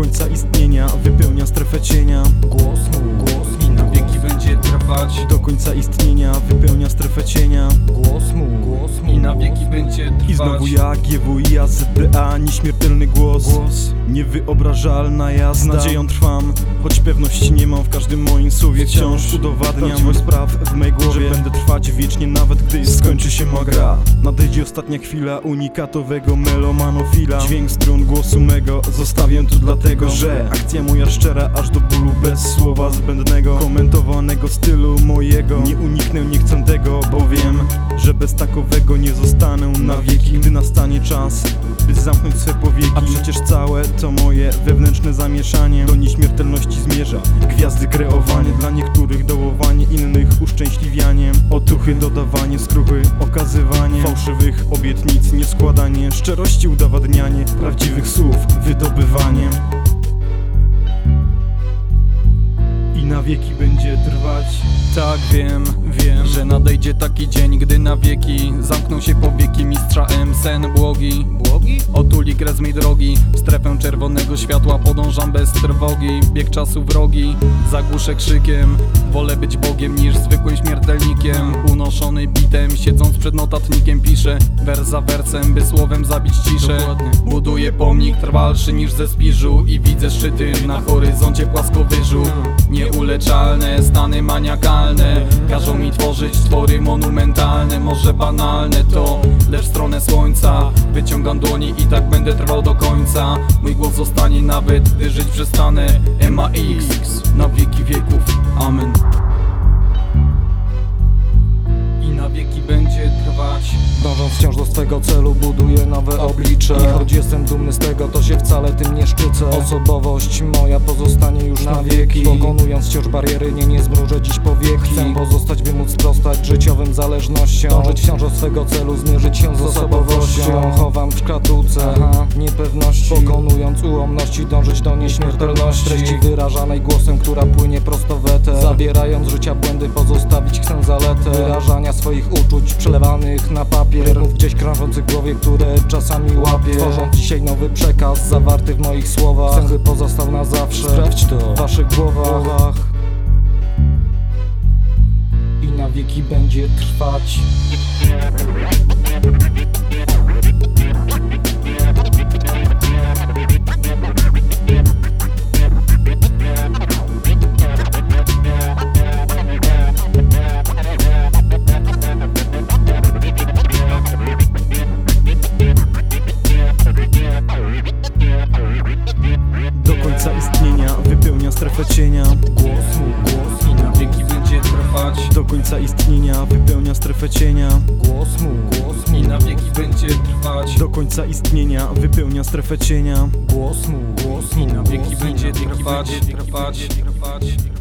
końca istnienia wypełnia strefę cienia. Głos mój, trwać Do końca istnienia wypełnia strefę cienia. Głos mój, głos mi na wieki będzie trwać. I znowu ja, GWIA, ZDA, nieśmiertelny głos. Głos. Niewyobrażalna jazda. Z nadzieją trwam, choć pewności nie mam W każdym moim słowie. Wciąż udowadniam spraw w mej głowie. Że będę trwać wiecznie nawet gdy skończy się ma gra. Nadejdzie ostatnia chwila unikatowego melomanofila. Dźwięk strun głosu mego zostawię tu dlatego Że akcja moja szczera aż do bólu. Bez słowa zbędnego Komentowanego stylu mojego. Nie uniknę, nie chcę tego, bo wiem Że bez takowego nie zostanę na wieki. Gdy nastanie czas, by zamknąć swe powieki. A przecież całe to moje wewnętrzne zamieszanie Do nieśmiertelności zmierza. Gwiazdy kreowanie Dla niektórych dołowanie, innych uszczęśliwianie. Otuchy dodawanie, skruchy okazywanie. Fałszywych obietnic nie składanie. Szczerości udowadnianie. Prawdziwych słów wydobywanie wieki będzie trwać Tak wiem, wiem, że nadejdzie taki dzień, gdy na wieki Zamkną się powieki mistrza M, sen błogi Błogi? Otuli kres mej drogi W strefę czerwonego światła podążam bez trwogi. Bieg czasu wrogi, zagłuszę krzykiem. Wolę być Bogiem niż zwykłym śmiertelnikiem. Unoszony bitem, siedząc przed notatnikiem Piszę wers za wersem, by słowem zabić ciszę. Buduję pomnik trwalszy niż ze spiżu I widzę szczyty na horyzoncie płaskowyżu. Nieuleczalne, stany maniakalne Każą mi tworzyć twory monumentalne. Może banalne to, Wyciągam dłoni i tak będę trwał do końca. Mój głos zostanie nawet, gdy żyć przestanę. MAX, na wieki wieków, amen. I na wieki Swego celu buduję nowe oblicze. I choć jestem dumny z tego to się wcale tym nie szczycę. Osobowość moja pozostanie już na wieki. Pokonując wciąż bariery nie nie zmrużę dziś powieki. Chcę pozostać by móc sprostać życiowym zależnościom. Dążyć wciąż do swego celu zmierzyć się z osobowością. Chowam w szkatułce niepewności. Pokonując ułomności dążyć do nieśmiertelności. Treści wyrażanej głosem, która płynie prosto w eter. Zabierając życia błędy pozostawić chcę zaletę. Wyrażania swoich uczuć przelewanych na papier. Mów gdzieś krążących głowie, które czasami łapię. Tworząc dzisiaj nowy przekaz zawarty w moich słowach. By pozostał na zawsze. Sprawdź to. w waszych głowach. I na wieki będzie trwać Głos głos i na wieki będzie trwać. Do końca istnienia wypełnia strefę cienia. Głos mój, głos I na wieki będzie trwać. Do końca istnienia wypełnia strefę cienia. Głos mój, głos mój Na wieki głos będzie trwać, trwać, trwać